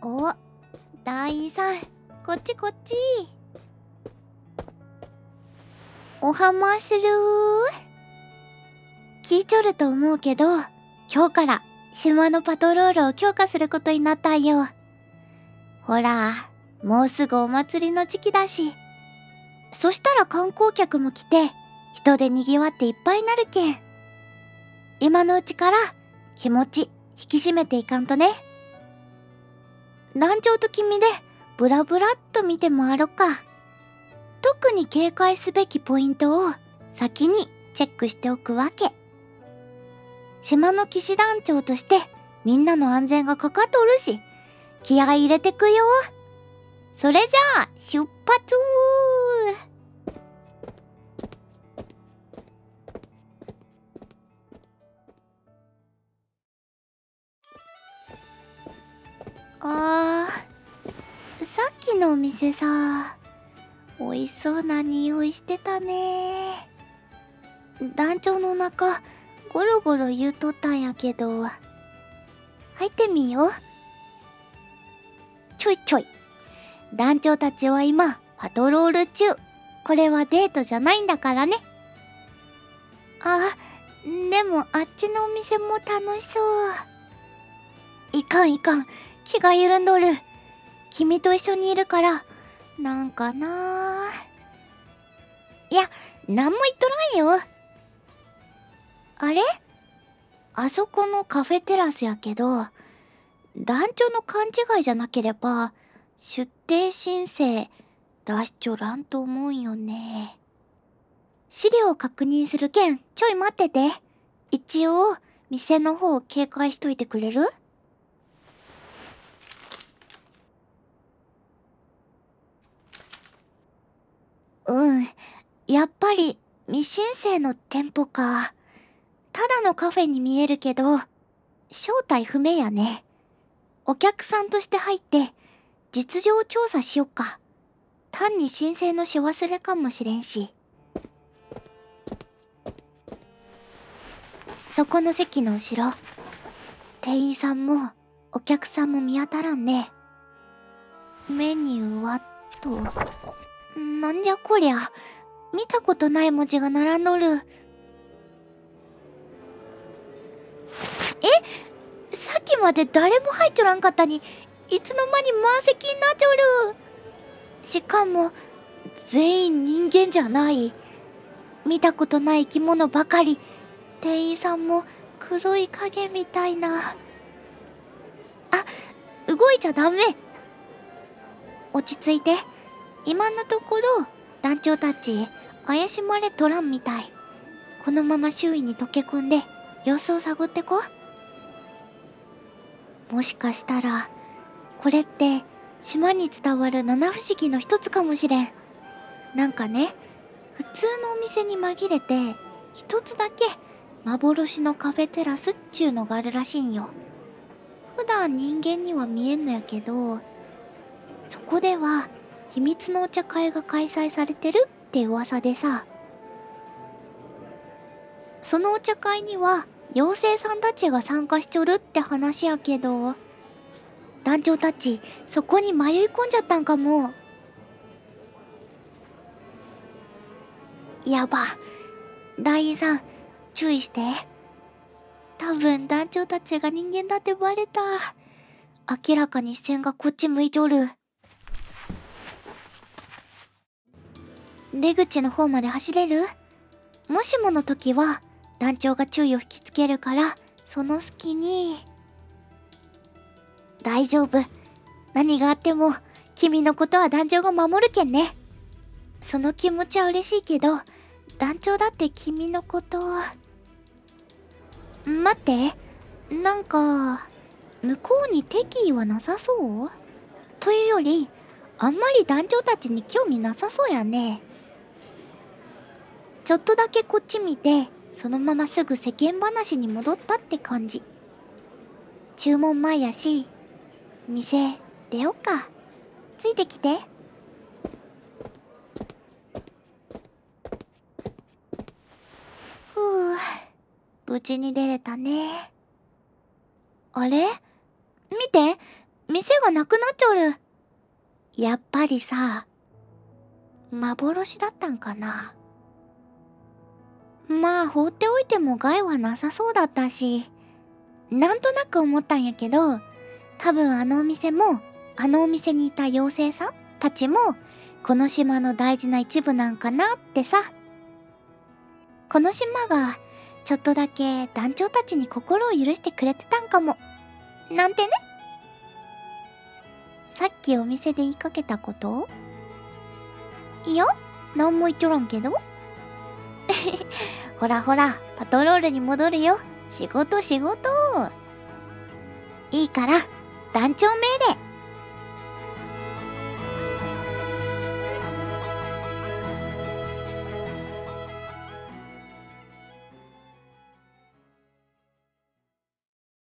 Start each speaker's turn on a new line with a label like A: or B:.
A: お団員さんこっちこっち。おはまする聞いちょると思うけど今日から島のパトロールを強化することになったんよ。ほらもうすぐお祭りの時期だし。そしたら観光客も来て人で賑わっていっぱいになるけん。今のうちから気持ち引き締めていかんとね。団長と君でブラブラっと見て回ろっか。特に警戒すべきポイントを先にチェックしておくわけ。島の騎士団長としてみんなの安全がかかっとるし気合い入れてくよ。それじゃあ出発。あーさっきのお店さ。美味しそうな匂いしてたね。団長のお腹ゴロゴロ言うとったんやけど。入ってみよう。ちょいちょい。団長たちは今パトロール中。これはデートじゃないんだからね。あでもあっちのお店も楽しそう。いかんいかん。気が緩んどる。君と一緒にいるからなんかなぁいや何も言っとらんよ。あれ？あそこのカフェテラスやけど団長の勘違いじゃなければ出廷申請出しちょらんと思うんよね。資料を確認するけんちょい待ってて。一応店の方を警戒しといてくれるうんやっぱり未申請の店舗か。ただのカフェに見えるけど正体不明やね。お客さんとして入って実情調査しよっか。単に申請のし忘れかもしれんし。そこの席の後ろ店員さんもお客さんも見当たらんね。メニューはとなんじゃこりゃ。見たことない文字が並んどる。え？さっきまで誰も入っちょらんかったにいつの間に満席になっちょる。しかも全員人間じゃない。見たことない生き物ばかり。店員さんも黒い影みたいな。あ動いちゃダメ。落ち着いて。今のところ団長たち怪しまれとらんみたい。このまま周囲に溶け込んで様子を探ってこもしかしたらこれって島に伝わる七不思議の一つかもしれん。なんかね普通のお店に紛れて一つだけ幻のカフェテラスっちゅうのがあるらしいんよ。普段人間には見えんのやけどそこでは秘密のお茶会が開催されてるって噂でさ。そのお茶会には妖精さんたちが参加しちょるって話やけど団長たちそこに迷い込んじゃったんかも。やば。団員さん注意して。多分団長たちが人間だってバレた。明らかに視線がこっち向いちょる。出口の方まで走れる？もしもの時は団長が注意を引きつけるからその隙に。大丈夫。何があっても君のことは団長が守るけんね。その気持ちは嬉しいけど団長だって君のこと待って。なんか向こうに敵意はなさそう？というよりあんまり団長たちに興味なさそうやね。ちょっとだけこっち見てそのまますぐ世間話に戻ったって感じ。注文前やし店出よっか。ついてきて。ふう無事に出れたね。あれ？見て。店がなくなっちゃる。やっぱりさ、幻だったんかな。まあ放っておいても害はなさそうだったし、なんとなく思ったんやけど、多分あのお店も、あのお店にいた妖精さんたちも、この島の大事な一部なんかなってさ。この島が、ちょっとだけ団長たちに心を許してくれてたんかも。なんてね。さっきお店で言いかけたこと？いや、なんも言っとらんけど。ほらほら、パトロールに戻るよ。仕事仕事。いいから、団長命令。